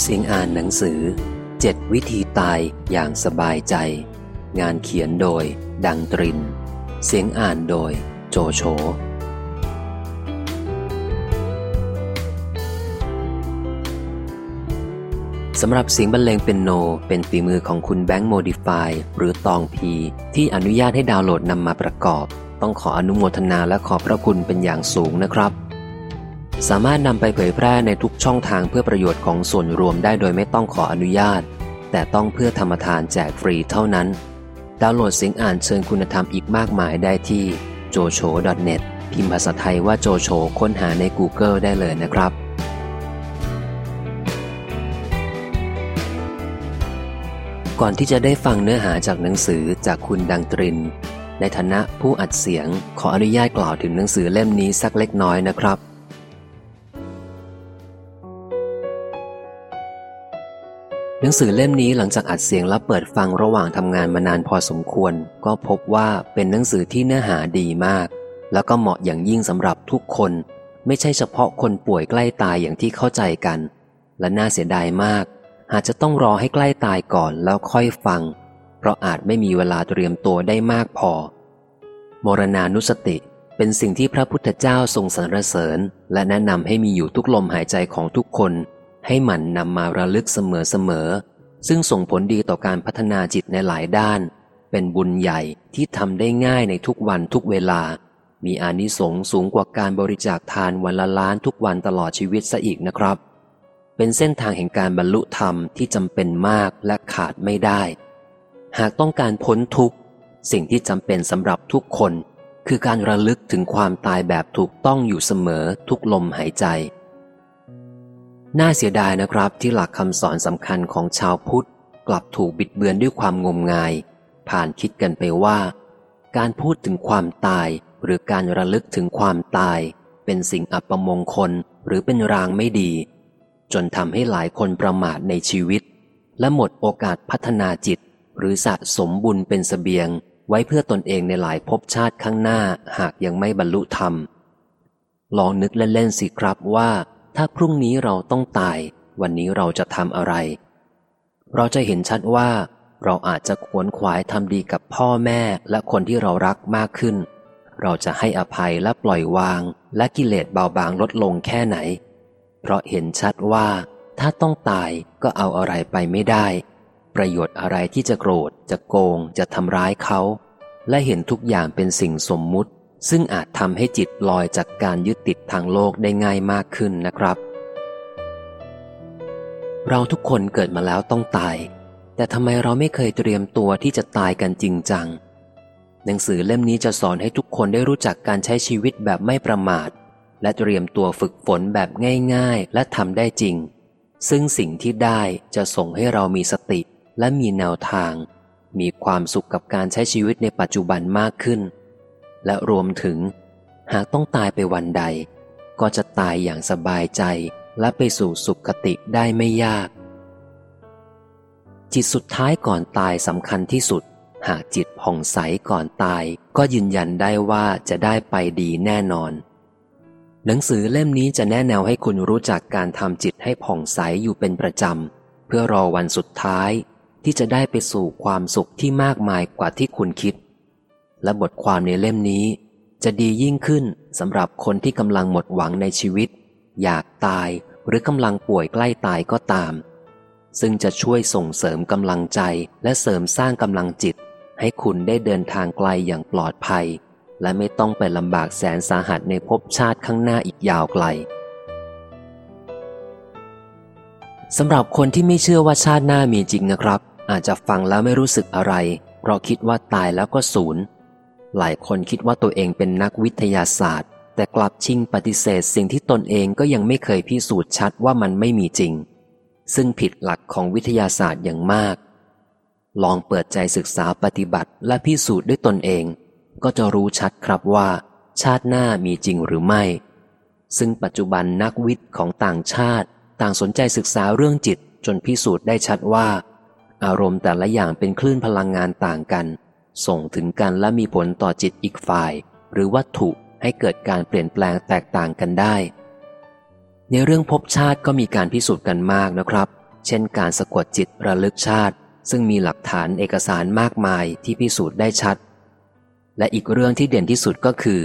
เสียงอ่านหนังสือ7วิธีตายอย่างสบายใจ งานเขียนโดย ดังตริน เสียงอ่านโดย โจโฉสำหรับเสียงบรรเลงเป็นโน เป็นฝีมือของคุณแบงค์โมดิฟายหรือตองพี ที่อนุญาตให้ดาวน์โหลดนำมาประกอบ ต้องขออนุโมทนาและขอบพระคุณเป็นอย่างสูงนะครับ สามารถนำไปเผยแพร่ในทุกช่องทางเพื่อประโยชน์ของส่วนรวมได้โดยไม่ต้องขออนุญาต แต่ต้องเพื่อธรรมทานแจกฟรีเท่านั้น ดาวน์โหลดเสียงอ่านเชิญคุณธรรมอีกมากมายได้ที่ jocho.net พิมพ์ภาษาไทยว่าโจโฉค้นหาใน Google ได้เลยนะครับ ก่อนที่จะได้ฟังเนื้อหาจากหนังสือจากคุณดังตริน ในฐานะผู้อัดเสียงขออนุญาตกล่าวถึงหนังสือเล่มนี้สักเล็กน้อยนะครับ หนังสือเล่มนี้หลังจากอัดเสียงและเปิดฟังระหว่างทำงานมานานพอสมควร ก็พบว่าเป็นหนังสือที่เนื้อหาดีมาก แล้วก็เหมาะอย่างยิ่งสำหรับทุกคน ไม่ใช่เฉพาะคนป่วยใกล้ตายอย่างที่เข้าใจกัน และน่าเสียดายมากหากจะต้องรอให้ใกล้ตายก่อนแล้วค่อยฟัง เพราะอาจไม่มีเวลาเตรียมตัวได้มากพอ มรณานุสติเป็นสิ่งที่พระพุทธเจ้าทรงสรรเสริญ และแนะนำให้มีอยู่ทุกลมหายใจของทุกคน ให้หมั่นนำมาระลึกเสมอๆ ซึ่งส่งผลดีต่อการพัฒนาจิตในหลายด้าน เป็นบุญใหญ่ที่ทำได้ง่ายในทุกวันทุกเวลา มีอานิสงส์สูงกว่าการบริจาคทานวันละล้านทุกวันตลอดชีวิตซะอีกนะครับ เป็นเส้นทางแห่งการบรรลุธรรมที่จำเป็นมากและขาดไม่ได้ หากต้องการพ้นทุกข์ สิ่งที่จำเป็นสำหรับทุกคน คือการระลึกถึงความตายแบบถูกต้องอยู่เสมอทุกลมหายใจ น่าเสียดายนะครับที่หลักคำสอนสำคัญของชาวพุทธ กลับถูกบิดเบือนด้วยความงมงาย ผ่านคิดกันไปว่า การพูดถึงความตาย หรือการระลึกถึงความตาย เป็นสิ่งอัปมงคลหรือเป็นรางไม่ดี จนทำให้หลายคนประมาทในชีวิต และหมดโอกาสพัฒนาจิต หรือสะสมบุญเป็นสเสบียง ไว้เพื่อตนเองในหลายภพชาติข้างหน้าหากยังไม่บรรลุธรรม ลองนึกเล่นๆสิครับว่า ถ้าพรุ่งนี้เราต้องตาย วันนี้เราจะทำอะไร เราจะเห็นชัดว่า เราอาจจะขวนขวายทำดีกับพ่อแม่และคนที่เรารักมากขึ้น เราจะให้อภัยและปล่อยวาง และกิเลสเบาบางลดลงแค่ไหน เพราะเห็นชัดว่า ถ้าต้องตายก็เอาอะไรไปไม่ได้ ประโยชน์อะไรที่จะโกรธ จะโกง จะทำร้ายเขา และเห็นทุกอย่างเป็นสิ่งสมมุติ ซึ่งอาจทำให้จิตลอยจากการยึดติดทางโลกได้ง่ายมากขึ้นนะครับ เราทุกคนเกิดมาแล้วต้องตาย แต่ทำไมเราไม่เคยเตรียมตัวที่จะตายกันจริงจัง หนังสือเล่มนี้จะสอนให้ทุกคนได้รู้จักการใช้ชีวิตแบบไม่ประมาท และเตรียมตัวฝึกฝนแบบง่ายๆ และทำได้จริง ซึ่งสิ่งที่ได้จะส่งให้เรามีสติและมีแนวทาง มีความสุขกับการใช้ชีวิตในปัจจุบันมากขึ้น และรวมถึง หากต้องตายไปวันใด ก็จะตายอย่างสบายใจและไปสู่สุขติได้ไม่ยาก จิตสุดท้ายก่อนตายสำคัญที่สุด หากจิตผ่องใสก่อนตาย ก็ยืนยันได้ว่าจะได้ไปดีแน่นอน หนังสือเล่มนี้จะแนะแนวให้คุณรู้จักการทำจิตให้ผ่องใสอยู่เป็นประจำ เพื่อรอวันสุดท้ายที่จะได้ไปสู่ความสุขที่มากมายกว่าที่คุณคิด และบทความในเล่มนี้ จะดียิ่งขึ้นสำหรับคนที่กำลังหมดหวังในชีวิต อยากตายหรือกำลังป่วยใกล้ตายก็ตาม ซึ่งจะช่วยส่งเสริมกำลังใจและเสริมสร้างกำลังจิต ให้คุณได้เดินทางไกลอย่างปลอดภัย และไม่ต้องไปลำบากแสนสาหัสในภพชาติข้างหน้าอีกยาวไกลสำหรับคนที่ไม่เชื่อว่าชาติหน้ามีจริงนะครับ อาจจะฟังแล้วไม่รู้สึกอะไร เพราะคิดว่าตายแล้วก็ศูนย์ หลายคนคิดว่าตัวเองเป็นนักวิทยาศาสตร์ แต่กลับชิงปฏิเสธสิ่งที่ตนเองก็ยังไม่เคยพิสูจน์ชัดว่ามันไม่มีจริง ซึ่งผิดหลักของวิทยาศาสตร์อย่างมาก ลองเปิดใจศึกษาปฏิบัติและพิสูจน์ด้วยตนเอง ก็จะรู้ชัดครับว่า ชาติหน้ามีจริงหรือไม่ ซึ่งปัจจุบันนักวิทย์ของต่างชาติ ต่างสนใจศึกษาเรื่องจิตจนพิสูจน์ได้ชัดว่า อารมณ์แต่ละอย่างเป็นคลื่นพลังงานต่างกัน ส่งถึงกันและมีผลต่อจิตอีกฝ่าย หรือวัตถุให้เกิดการเปลี่ยนแปลงแตกต่างกันได้ ในเรื่องภพชาติก็มีการพิสูจน์กันมากนะครับ เช่นการสะกดจิตระลึกชาติ ซึ่งมีหลักฐานเอกสารมากมายที่พิสูจน์ได้ชัด และอีกเรื่องที่เด่นที่สุดก็คือ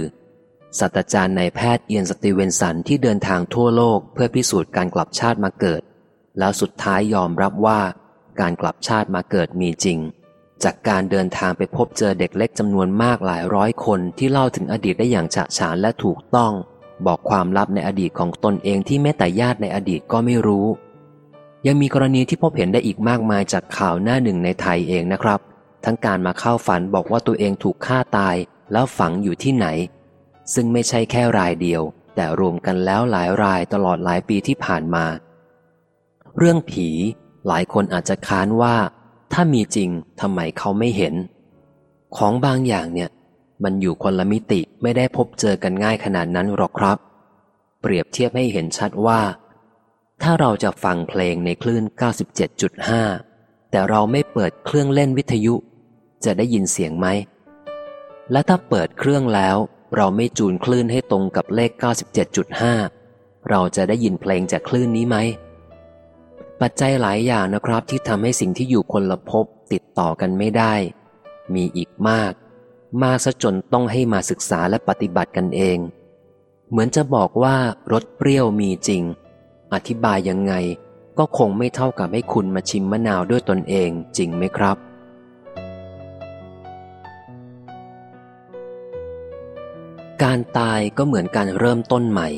ศาสตราจารย์นายแพทย์เอียนสตีเวนสันที่เดินทางทั่วโลกเพื่อพิสูจน์การกลับชาติมาเกิด แล้วสุดท้ายยอมรับว่าการกลับชาติมาเกิดมีจริง จากการเดินทางไปพบเจอเด็กเล็กจำนวนมากหลายร้อยคนที่เล่าถึงอดีตได้อย่างฉะฉานและถูกต้อง บอกความลับในอดีตของตนเองที่แม้แต่ญาติในอดีตก็ไม่รู้ ยังมีกรณีที่พบเห็นได้อีกมากมายจากข่าวหน้าหนึ่งในไทยเองนะครับ ทั้งการมาเข้าฝันบอกว่าตัวเองถูกฆ่าตาย แล้วฝังอยู่ที่ไหน ซึ่งไม่ใช่แค่รายเดียว แต่รวมกันแล้วหลายรายตลอดหลายปีที่ผ่านมา เรื่องผี หลายคนอาจจะค้านว่า ถ้ามีจริงทำไมเขาไม่เห็น ของบางอย่างเนี่ย มันอยู่คนละมิติไม่ได้พบเจอกันง่ายขนาดนั้นหรอกครับ เปรียบเทียบให้เห็นชัดว่า ถ้าเราจะฟังเพลงในคลื่น 97.5 แต่เราไม่เปิดเครื่องเล่นวิทยุ จะได้ยินเสียงไหม และถ้าเปิดเครื่องแล้ว เราไม่จูนคลื่นให้ตรงกับเลข 97.5 เราจะได้ยินเพลงจากคลื่นนี้ไหม ปัจจัยหลายอย่างนะครับที่ทำให้สิ่งที่อยู่คนละภพติดต่อกันไม่ได้ มีอีกมาก มากซะจนต้องให้มาศึกษาและปฏิบัติกันเอง เหมือนจะบอกว่ารสเปรี้ยวมีจริง อธิบายยังไงก็คงไม่เท่ากับให้คุณมาชิมมะนาวด้วยตนเองจริงไหมครับ การตายก็เหมือนการเริ่มต้นใหม่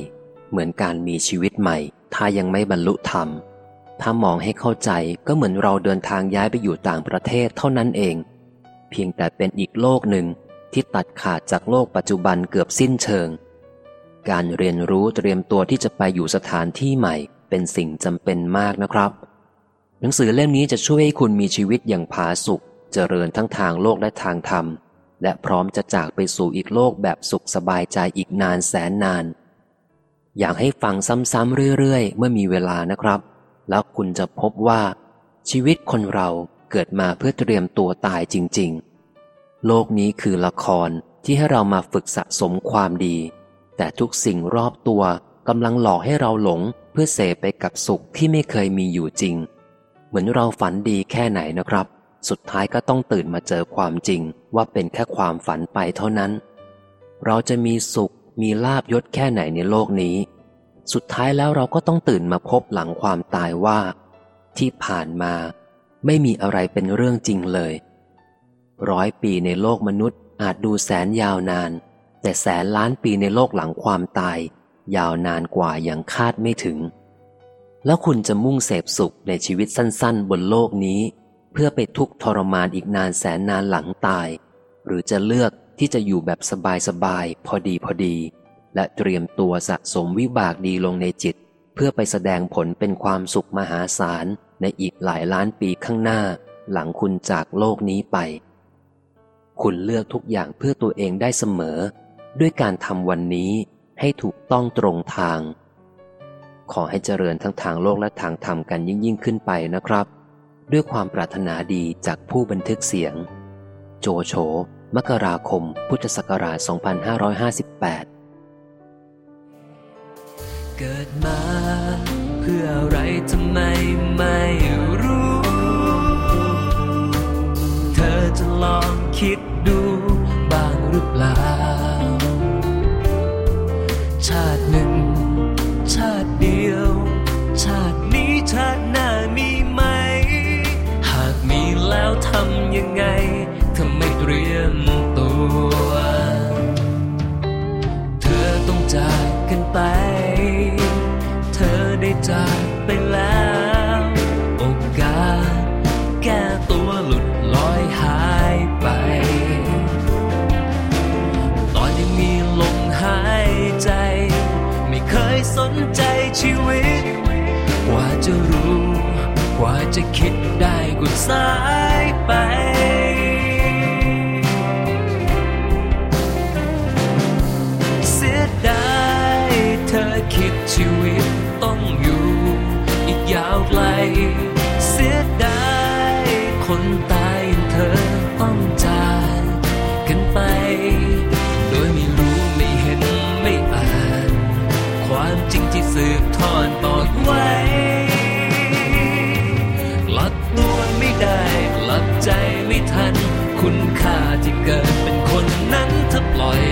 เหมือนการมีชีวิตใหม่ ถ้ายังไม่บรรลุธรรม ถ้ามองให้เข้าใจก็เหมือนเราเดินทางย้ายไปอยู่ต่างประเทศเท่านั้นเอง เพียงแต่เป็นอีกโลกหนึ่งที่ตัดขาดจากโลกปัจจุบันเกือบสิ้นเชิง การเรียนรู้เตรียมตัวที่จะไปอยู่สถานที่ใหม่ เป็นสิ่งจำเป็นมากนะครับ หนังสือเล่มนี้จะช่วยให้คุณมีชีวิตอย่างผาสุกเจริญทั้งทางโลกและทางธรรม และพร้อมจะจากไปสู่อีกโลกแบบสุขสบายใจอีกนานแสนนาน อยากให้ฟังซ้ำๆเรื่อยๆ เมื่อมีเวลานะครับ แล้วคุณจะพบว่า ชีวิตคนเราเกิดมาเพื่อเตรียมตัวตายจริง ๆ โลกนี้คือละครที่ให้เรามาฝึกสะสมความดี แต่ทุกสิ่งรอบตัวกำลังหลอกให้เราหลงเพื่อเสพไปกับสุขที่ไม่เคยมีอยู่จริง เหมือนเราฝันดีแค่ไหนนะครับ สุดท้ายก็ต้องตื่นมาเจอความจริง ว่าเป็นแค่ความฝันไปเท่านั้น เราจะมีสุขมีลาบยศแค่ไหนในโลกนี้ สุดท้ายแล้วเราก็ต้องตื่นมาพบหลังความตายว่า ที่ผ่านมาไม่มีอะไรเป็นเรื่องจริงเลย ร้อยปีในโลกมนุษย์อาจดูแสนยาวนาน แต่แสนล้านปีในโลกหลังความตาย ยาวนานกว่าอย่างคาดไม่ถึง แล้วคุณจะมุ่งเสพสุขในชีวิตสั้นๆ บนโลกนี้ เพื่อไปทุกทรมานอีกนานแสนนานหลังตาย หรือจะเลือกที่จะอยู่แบบสบายๆพอดีพอดี และเตรียมตัวสะสมวิบากดีลงในจิต เพื่อไปแสดงผลเป็นความสุขมหาศาลในอีกหลายล้านปีข้างหน้า หลังคุณจากโลกนี้ไป คุณเลือกทุกอย่างเพื่อตัวเองได้เสมอ ด้วยการทำวันนี้ให้ถูกต้องตรงทาง ขอให้เจริญทั้งทางโลกและทางธรรมกันยิ่งยิ่งขึ้นไปนะครับ ด้วยความปรารถนาดีจากผู้บันทึกเสียง โจโฉมกราคม พุทธศักราช 2558 เกิดมา เพื่ออะไรทำไมไม่รู้ เธอจะลองคิดดู ใจชีวิตว่าจะรู้ กว่าจะคิดได้ก็สายไปเสียดายเธอคิดชีวิตต้องอยู่อีกยาวไกล เสียดายคนตายเธอต้องจากกันไป ดไว้ลับตัวไม่ได้ กลับใจไม่ทัน คุณค่าที่เกิดเป็นคนนั้นถ้าปล่อย